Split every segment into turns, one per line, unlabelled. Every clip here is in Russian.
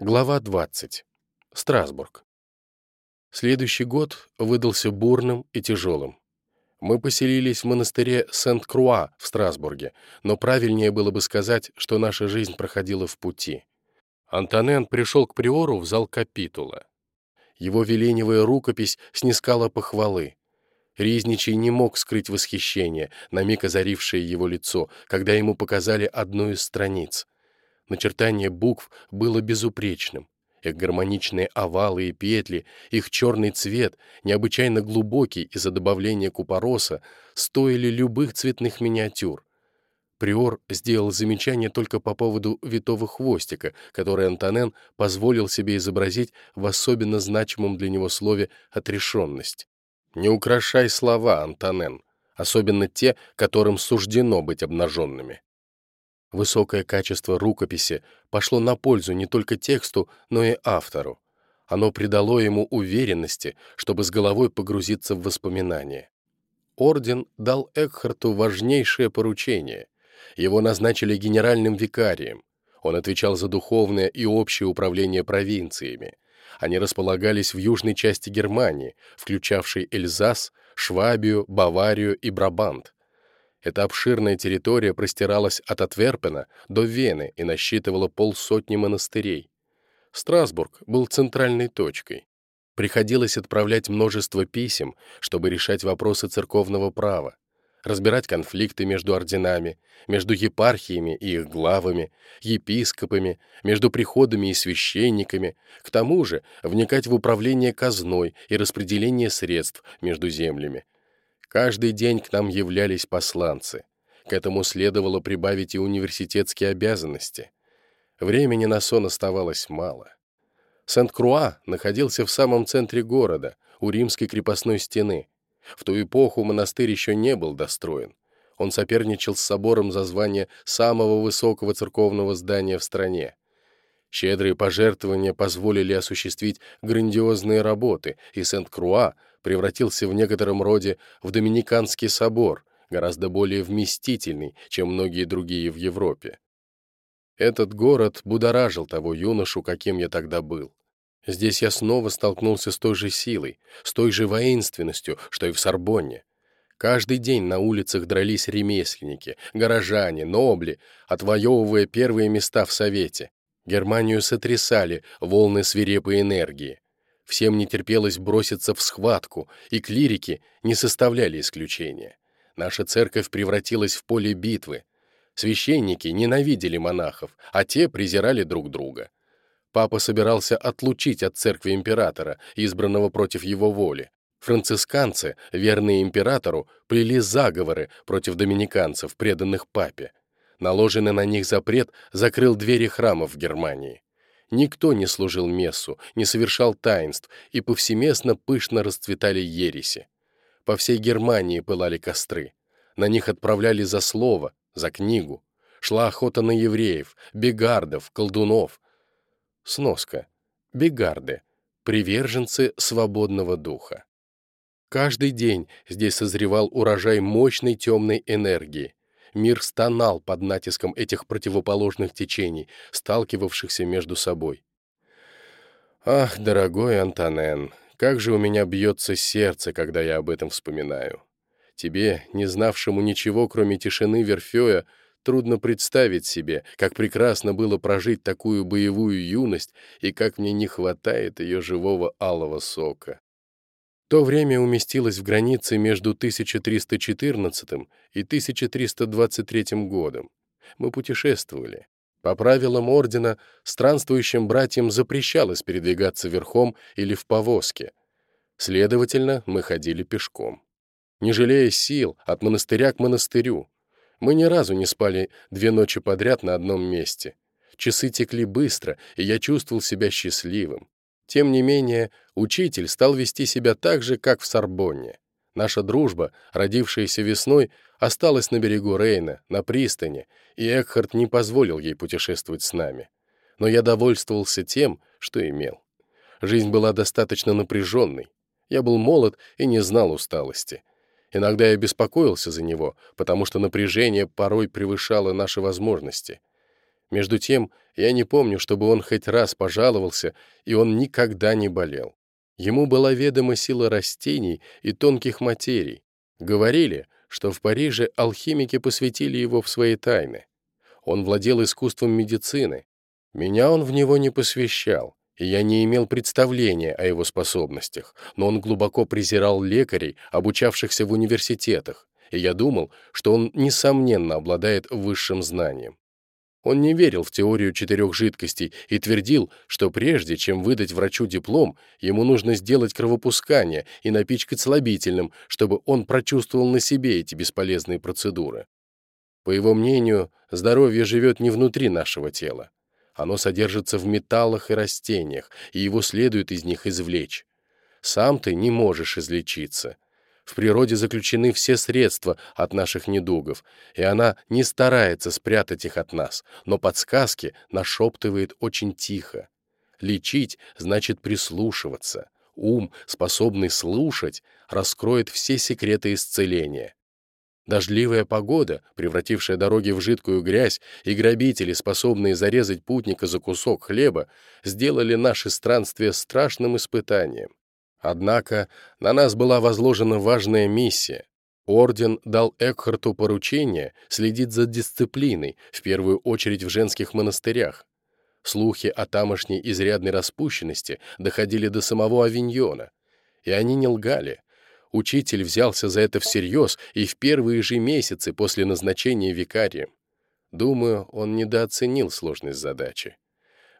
Глава 20. Страсбург. Следующий год выдался бурным и тяжелым. Мы поселились в монастыре Сент-Круа в Страсбурге, но правильнее было бы сказать, что наша жизнь проходила в пути. Антонен пришел к приору в зал капитула. Его веленевая рукопись снискала похвалы. Ризничий не мог скрыть восхищение, на миг озарившее его лицо, когда ему показали одну из страниц — Начертание букв было безупречным. Их гармоничные овалы и петли, их черный цвет, необычайно глубокий из-за добавления купороса, стоили любых цветных миниатюр. Приор сделал замечание только по поводу витого хвостика, который Антонен позволил себе изобразить в особенно значимом для него слове «отрешенность». «Не украшай слова, Антонен, особенно те, которым суждено быть обнаженными». Высокое качество рукописи пошло на пользу не только тексту, но и автору. Оно придало ему уверенности, чтобы с головой погрузиться в воспоминания. Орден дал Экхарту важнейшее поручение. Его назначили генеральным викарием. Он отвечал за духовное и общее управление провинциями. Они располагались в южной части Германии, включавшей Эльзас, Швабию, Баварию и Брабант. Эта обширная территория простиралась от Атверпена до Вены и насчитывала полсотни монастырей. Страсбург был центральной точкой. Приходилось отправлять множество писем, чтобы решать вопросы церковного права, разбирать конфликты между орденами, между епархиями и их главами, епископами, между приходами и священниками, к тому же вникать в управление казной и распределение средств между землями, Каждый день к нам являлись посланцы. К этому следовало прибавить и университетские обязанности. Времени на сон оставалось мало. Сент-Круа находился в самом центре города, у римской крепостной стены. В ту эпоху монастырь еще не был достроен. Он соперничал с собором за звание самого высокого церковного здания в стране. Щедрые пожертвования позволили осуществить грандиозные работы, и Сент-Круа превратился в некотором роде в Доминиканский собор, гораздо более вместительный, чем многие другие в Европе. Этот город будоражил того юношу, каким я тогда был. Здесь я снова столкнулся с той же силой, с той же воинственностью, что и в Сорбонне. Каждый день на улицах дрались ремесленники, горожане, нобли, отвоевывая первые места в Совете. Германию сотрясали волны свирепой энергии. Всем не терпелось броситься в схватку, и клирики не составляли исключения. Наша церковь превратилась в поле битвы. Священники ненавидели монахов, а те презирали друг друга. Папа собирался отлучить от церкви императора, избранного против его воли. Францисканцы, верные императору, плели заговоры против доминиканцев, преданных папе. Наложенный на них запрет закрыл двери храмов в Германии. Никто не служил мессу, не совершал таинств, и повсеместно пышно расцветали ереси. По всей Германии пылали костры. На них отправляли за слово, за книгу. Шла охота на евреев, бегардов, колдунов. Сноска. Бегарды. Приверженцы свободного духа. Каждый день здесь созревал урожай мощной темной энергии, Мир стонал под натиском этих противоположных течений, сталкивавшихся между собой. «Ах, дорогой Антонен, как же у меня бьется сердце, когда я об этом вспоминаю. Тебе, не знавшему ничего, кроме тишины Верфея, трудно представить себе, как прекрасно было прожить такую боевую юность и как мне не хватает ее живого алого сока. То время уместилось в границе между 1314 и 1323 годом. Мы путешествовали. По правилам ордена, странствующим братьям запрещалось передвигаться верхом или в повозке. Следовательно, мы ходили пешком. Не жалея сил, от монастыря к монастырю. Мы ни разу не спали две ночи подряд на одном месте. Часы текли быстро, и я чувствовал себя счастливым. Тем не менее, учитель стал вести себя так же, как в Сорбонне. Наша дружба, родившаяся весной, осталась на берегу Рейна, на пристани, и Экхард не позволил ей путешествовать с нами. Но я довольствовался тем, что имел. Жизнь была достаточно напряженной. Я был молод и не знал усталости. Иногда я беспокоился за него, потому что напряжение порой превышало наши возможности. Между тем, я не помню, чтобы он хоть раз пожаловался, и он никогда не болел. Ему была ведома сила растений и тонких материй. Говорили, что в Париже алхимики посвятили его в свои тайны. Он владел искусством медицины. Меня он в него не посвящал, и я не имел представления о его способностях, но он глубоко презирал лекарей, обучавшихся в университетах, и я думал, что он, несомненно, обладает высшим знанием. Он не верил в теорию четырех жидкостей и твердил, что прежде чем выдать врачу диплом, ему нужно сделать кровопускание и напичкать слабительным, чтобы он прочувствовал на себе эти бесполезные процедуры. По его мнению, здоровье живет не внутри нашего тела. Оно содержится в металлах и растениях, и его следует из них извлечь. Сам ты не можешь излечиться. В природе заключены все средства от наших недугов, и она не старается спрятать их от нас, но подсказки нашептывает очень тихо. Лечить значит прислушиваться. Ум, способный слушать, раскроет все секреты исцеления. Дождливая погода, превратившая дороги в жидкую грязь, и грабители, способные зарезать путника за кусок хлеба, сделали наши странствия страшным испытанием. Однако на нас была возложена важная миссия. Орден дал Экхарту поручение следить за дисциплиной, в первую очередь в женских монастырях. Слухи о тамошней изрядной распущенности доходили до самого Авиньона. И они не лгали. Учитель взялся за это всерьез и в первые же месяцы после назначения викарием. Думаю, он недооценил сложность задачи.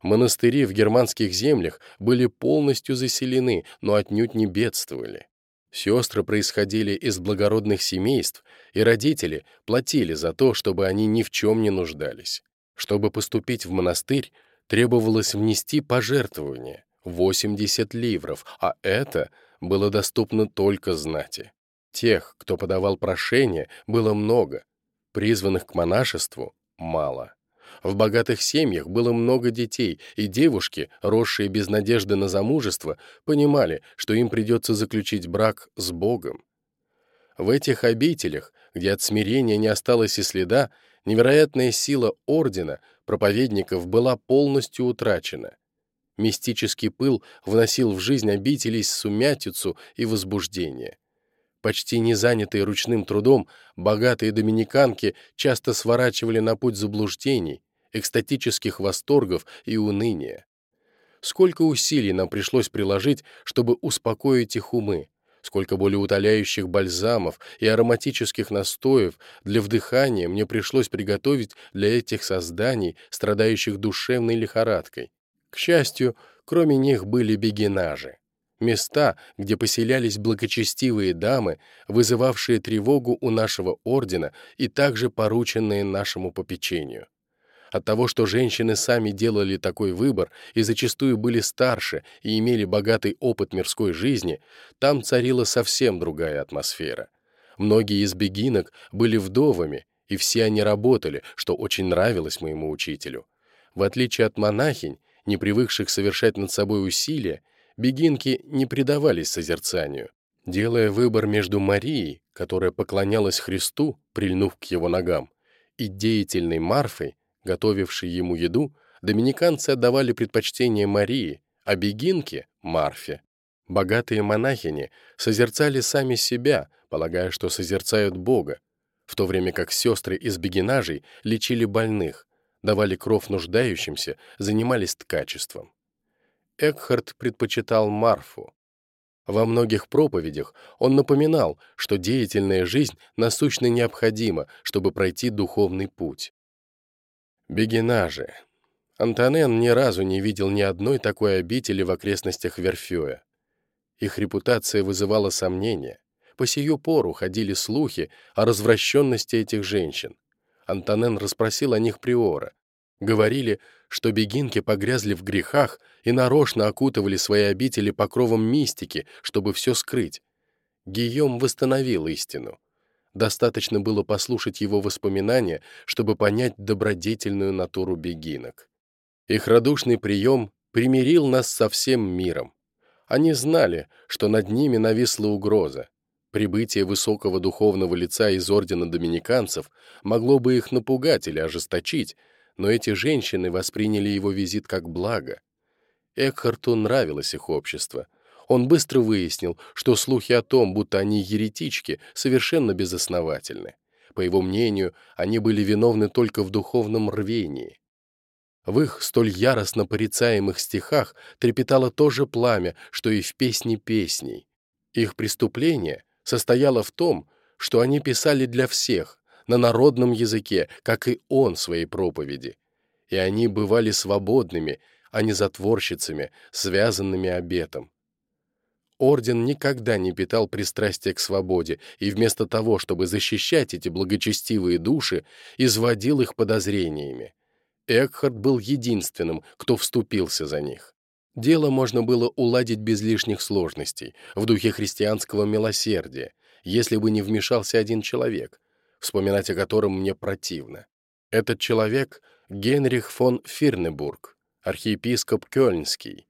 Монастыри в германских землях были полностью заселены, но отнюдь не бедствовали. Сестры происходили из благородных семейств, и родители платили за то, чтобы они ни в чем не нуждались. Чтобы поступить в монастырь, требовалось внести пожертвование — 80 ливров, а это — было доступно только знати. Тех, кто подавал прошение, было много, призванных к монашеству — мало. В богатых семьях было много детей, и девушки, росшие без надежды на замужество, понимали, что им придется заключить брак с Богом. В этих обителях, где от смирения не осталось и следа, невероятная сила ордена, проповедников была полностью утрачена. Мистический пыл вносил в жизнь обителей сумятицу и возбуждение. Почти не занятые ручным трудом, богатые доминиканки часто сворачивали на путь заблуждений, экстатических восторгов и уныния. Сколько усилий нам пришлось приложить, чтобы успокоить их умы, сколько болеутоляющих бальзамов и ароматических настоев для вдыхания мне пришлось приготовить для этих созданий, страдающих душевной лихорадкой. К счастью, кроме них были бегинажи. Места, где поселялись благочестивые дамы, вызывавшие тревогу у нашего ордена и также порученные нашему попечению. От того, что женщины сами делали такой выбор и зачастую были старше и имели богатый опыт мирской жизни, там царила совсем другая атмосфера. Многие из бегинок были вдовами, и все они работали, что очень нравилось моему учителю. В отличие от монахинь, не привыкших совершать над собой усилия, бегинки не предавались созерцанию. Делая выбор между Марией, которая поклонялась Христу, прильнув к его ногам, и деятельной Марфой, готовившей ему еду, доминиканцы отдавали предпочтение Марии, а бегинки — Марфе. Богатые монахини созерцали сами себя, полагая, что созерцают Бога, в то время как сестры из бегинажей лечили больных, давали кров нуждающимся, занимались ткачеством. Экхард предпочитал Марфу. Во многих проповедях он напоминал, что деятельная жизнь насущно необходима, чтобы пройти духовный путь. Бегина же. Антонен ни разу не видел ни одной такой обители в окрестностях Верфюя. Их репутация вызывала сомнения. По сию пору ходили слухи о развращенности этих женщин. Антонен расспросил о них приора. Говорили, что бегинки погрязли в грехах и нарочно окутывали свои обители покровом мистики, чтобы все скрыть. Гийом восстановил истину. Достаточно было послушать его воспоминания, чтобы понять добродетельную натуру бегинок. Их радушный прием примирил нас со всем миром. Они знали, что над ними нависла угроза. Прибытие высокого духовного лица из ордена доминиканцев могло бы их напугать или ожесточить, но эти женщины восприняли его визит как благо. Экхарту нравилось их общество. Он быстро выяснил, что слухи о том, будто они еретички, совершенно безосновательны. По его мнению, они были виновны только в духовном рвении. В их столь яростно порицаемых стихах трепетало то же пламя, что и в песне песней. Их преступление состояло в том, что они писали для всех, на народном языке, как и он своей проповеди. И они бывали свободными, а не затворщицами, связанными обетом. Орден никогда не питал пристрастия к свободе, и вместо того, чтобы защищать эти благочестивые души, изводил их подозрениями. Экхард был единственным, кто вступился за них. Дело можно было уладить без лишних сложностей, в духе христианского милосердия, если бы не вмешался один человек, вспоминать о котором мне противно. Этот человек — Генрих фон Фирнебург, архиепископ Кёльнский.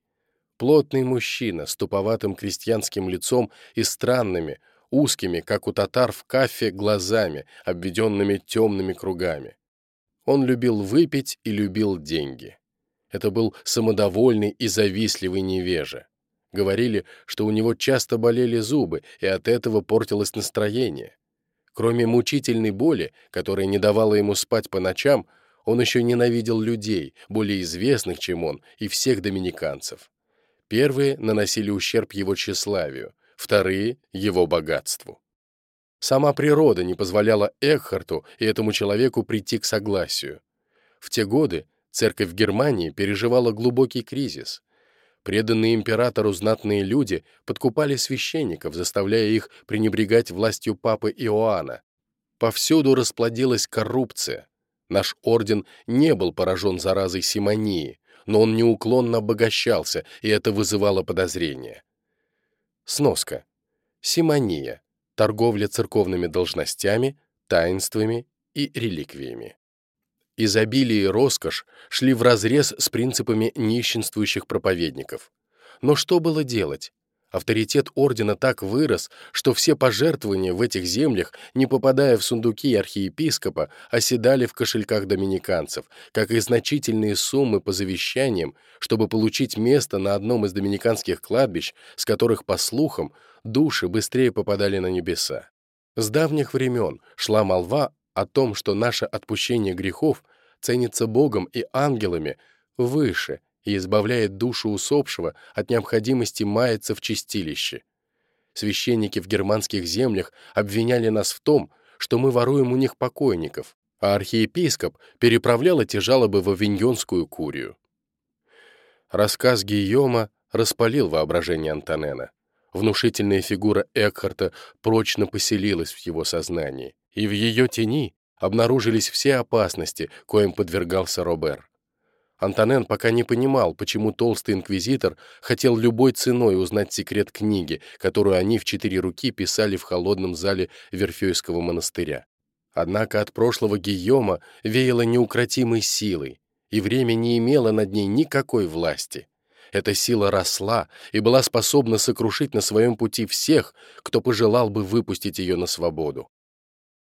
Плотный мужчина с туповатым крестьянским лицом и странными, узкими, как у татар в кафе, глазами, обведенными темными кругами. Он любил выпить и любил деньги. Это был самодовольный и завистливый невежа. Говорили, что у него часто болели зубы, и от этого портилось настроение. Кроме мучительной боли, которая не давала ему спать по ночам, он еще ненавидел людей, более известных, чем он, и всех доминиканцев. Первые наносили ущерб его тщеславию, вторые — его богатству. Сама природа не позволяла Экхарту и этому человеку прийти к согласию. В те годы церковь Германии переживала глубокий кризис. Преданные императору знатные люди подкупали священников, заставляя их пренебрегать властью папы Иоанна. Повсюду расплодилась коррупция, Наш орден не был поражен заразой симонии, но он неуклонно обогащался, и это вызывало подозрения. Сноска. Симония. Торговля церковными должностями, таинствами и реликвиями. Изобилие и роскошь шли вразрез с принципами нищенствующих проповедников. Но что было делать? Авторитет ордена так вырос, что все пожертвования в этих землях, не попадая в сундуки архиепископа, оседали в кошельках доминиканцев, как и значительные суммы по завещаниям, чтобы получить место на одном из доминиканских кладбищ, с которых, по слухам, души быстрее попадали на небеса. С давних времен шла молва о том, что наше отпущение грехов ценится Богом и ангелами выше, и избавляет душу усопшего от необходимости маяться в чистилище. Священники в германских землях обвиняли нас в том, что мы воруем у них покойников, а архиепископ переправлял эти жалобы в Авиньонскую курию. Рассказ Гийома распалил воображение Антонена. Внушительная фигура Экхарта прочно поселилась в его сознании, и в ее тени обнаружились все опасности, коим подвергался Робер. Антонен пока не понимал, почему толстый инквизитор хотел любой ценой узнать секрет книги, которую они в четыре руки писали в холодном зале Верфейского монастыря. Однако от прошлого Гийома веяло неукротимой силой, и время не имело над ней никакой власти. Эта сила росла и была способна сокрушить на своем пути всех, кто пожелал бы выпустить ее на свободу.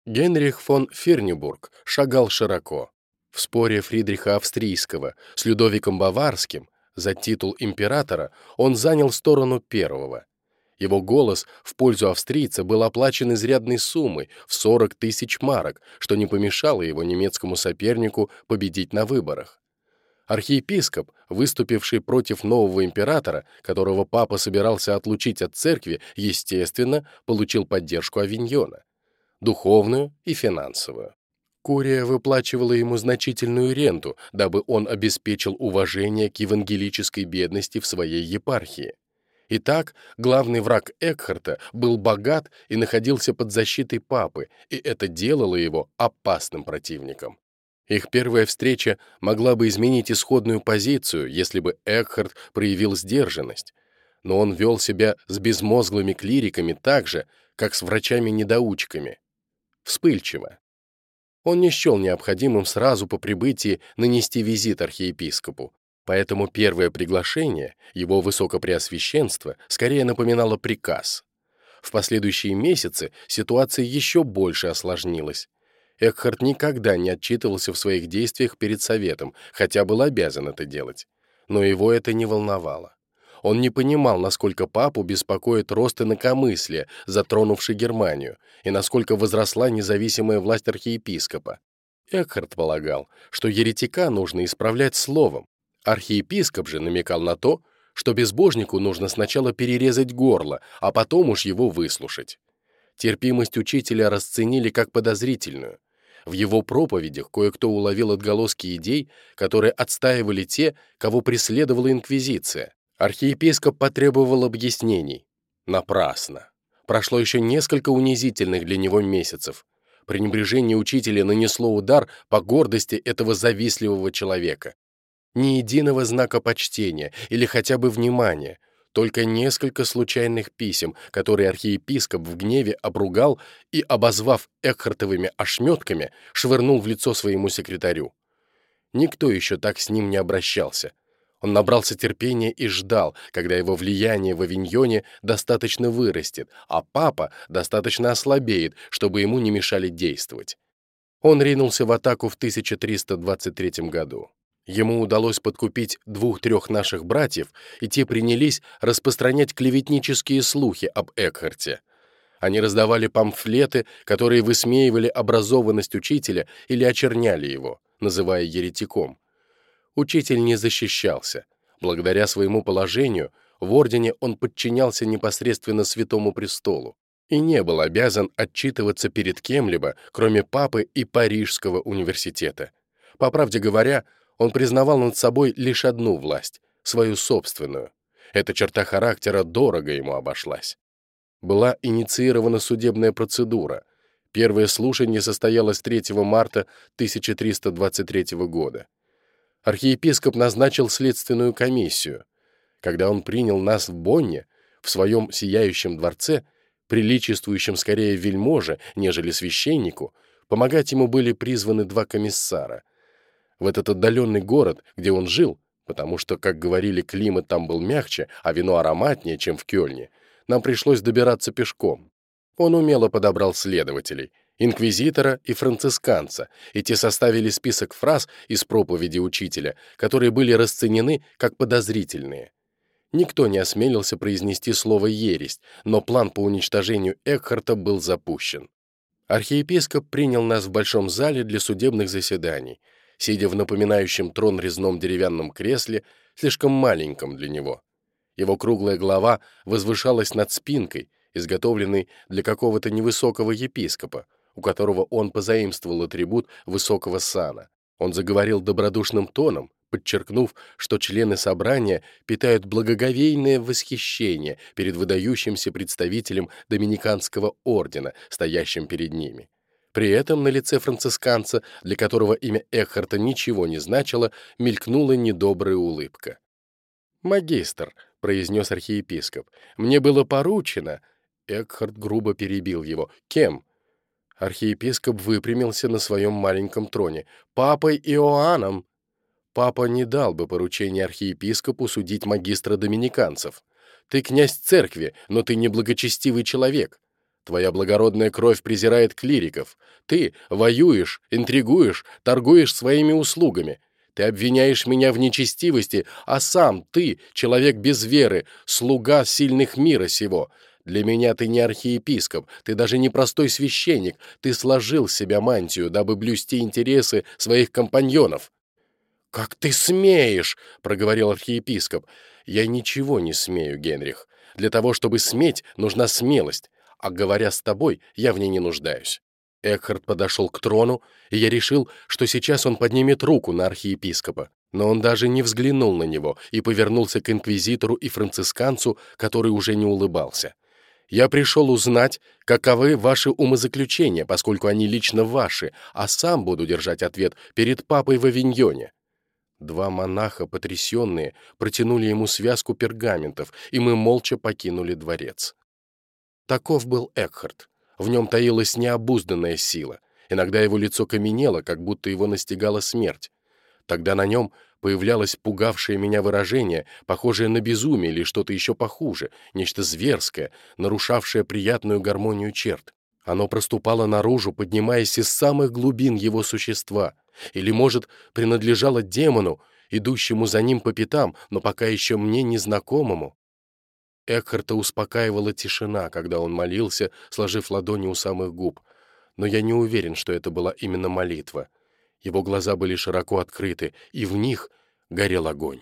Генрих фон Фернибург шагал широко. В споре Фридриха Австрийского с Людовиком Баварским за титул императора он занял сторону первого. Его голос в пользу австрийца был оплачен изрядной суммой в 40 тысяч марок, что не помешало его немецкому сопернику победить на выборах. Архиепископ, выступивший против нового императора, которого папа собирался отлучить от церкви, естественно, получил поддержку Авиньона, духовную и финансовую. Курия выплачивала ему значительную ренту, дабы он обеспечил уважение к евангелической бедности в своей епархии. Итак, главный враг Экхарта был богат и находился под защитой папы, и это делало его опасным противником. Их первая встреча могла бы изменить исходную позицию, если бы Экхарт проявил сдержанность, но он вел себя с безмозглыми клириками так же, как с врачами-недоучками. Вспыльчиво. Он не счел необходимым сразу по прибытии нанести визит архиепископу, поэтому первое приглашение, его высокопреосвященство, скорее напоминало приказ. В последующие месяцы ситуация еще больше осложнилась. Экхард никогда не отчитывался в своих действиях перед советом, хотя был обязан это делать. Но его это не волновало. Он не понимал, насколько папу беспокоит рост инакомыслия, затронувший Германию, и насколько возросла независимая власть архиепископа. Экхард полагал, что еретика нужно исправлять словом. Архиепископ же намекал на то, что безбожнику нужно сначала перерезать горло, а потом уж его выслушать. Терпимость учителя расценили как подозрительную. В его проповедях кое-кто уловил отголоски идей, которые отстаивали те, кого преследовала Инквизиция. Архиепископ потребовал объяснений. Напрасно. Прошло еще несколько унизительных для него месяцев. Пренебрежение учителя нанесло удар по гордости этого завистливого человека. Ни единого знака почтения или хотя бы внимания, только несколько случайных писем, которые архиепископ в гневе обругал и, обозвав Экхартовыми ошметками, швырнул в лицо своему секретарю. Никто еще так с ним не обращался. Он набрался терпения и ждал, когда его влияние в Авиньоне достаточно вырастет, а папа достаточно ослабеет, чтобы ему не мешали действовать. Он ринулся в атаку в 1323 году. Ему удалось подкупить двух-трех наших братьев, и те принялись распространять клеветнические слухи об Экхарте. Они раздавали памфлеты, которые высмеивали образованность учителя или очерняли его, называя еретиком. Учитель не защищался. Благодаря своему положению в ордене он подчинялся непосредственно Святому Престолу и не был обязан отчитываться перед кем-либо, кроме папы и Парижского университета. По правде говоря, он признавал над собой лишь одну власть — свою собственную. Эта черта характера дорого ему обошлась. Была инициирована судебная процедура. Первое слушание состоялось 3 марта 1323 года. Архиепископ назначил следственную комиссию. Когда он принял нас в Бонне, в своем сияющем дворце, приличествующем скорее вельможе, нежели священнику, помогать ему были призваны два комиссара — в этот отдаленный город, где он жил, потому что, как говорили, климат там был мягче, а вино ароматнее, чем в Кёльне, нам пришлось добираться пешком. Он умело подобрал следователей, инквизитора и францисканца, и те составили список фраз из проповеди учителя, которые были расценены как подозрительные. Никто не осмелился произнести слово «ересь», но план по уничтожению Экхарта был запущен. Архиепископ принял нас в большом зале для судебных заседаний — сидя в напоминающем трон резном деревянном кресле, слишком маленьком для него. Его круглая голова возвышалась над спинкой, изготовленной для какого-то невысокого епископа, у которого он позаимствовал атрибут высокого сана. Он заговорил добродушным тоном, подчеркнув, что члены собрания питают благоговейное восхищение перед выдающимся представителем доминиканского ордена, стоящим перед ними. При этом на лице францисканца, для которого имя Экхарта ничего не значило, мелькнула недобрая улыбка. «Магистр», — произнес архиепископ, — «мне было поручено...» Экхарт грубо перебил его. «Кем?» Архиепископ выпрямился на своем маленьком троне. «Папой Иоанном!» Папа не дал бы поручения архиепископу судить магистра доминиканцев. «Ты князь церкви, но ты не благочестивый человек. Твоя благородная кровь презирает клириков. Ты воюешь, интригуешь, торгуешь своими услугами. Ты обвиняешь меня в нечестивости, а сам ты, человек без веры, слуга сильных мира сего. Для меня ты не архиепископ, ты даже не простой священник, ты сложил себя мантию, дабы блюсти интересы своих компаньонов». «Как ты смеешь!» — проговорил архиепископ. «Я ничего не смею, Генрих. Для того, чтобы сметь, нужна смелость а говоря с тобой, я в ней не нуждаюсь». Экхард подошел к трону, и я решил, что сейчас он поднимет руку на архиепископа. Но он даже не взглянул на него и повернулся к инквизитору и францисканцу, который уже не улыбался. «Я пришел узнать, каковы ваши умозаключения, поскольку они лично ваши, а сам буду держать ответ перед папой в Авиньоне». Два монаха, потрясенные, протянули ему связку пергаментов, и мы молча покинули дворец. Таков был Экхард. В нем таилась необузданная сила. Иногда его лицо каменело, как будто его настигала смерть. Тогда на нем появлялось пугавшее меня выражение, похожее на безумие или что-то еще похуже, нечто зверское, нарушавшее приятную гармонию черт. Оно проступало наружу, поднимаясь из самых глубин его существа. Или, может, принадлежало демону, идущему за ним по пятам, но пока еще мне незнакомому. Экхарта успокаивала тишина, когда он молился, сложив ладони у самых губ. Но я не уверен, что это была именно молитва. Его глаза были широко открыты, и в них горел огонь.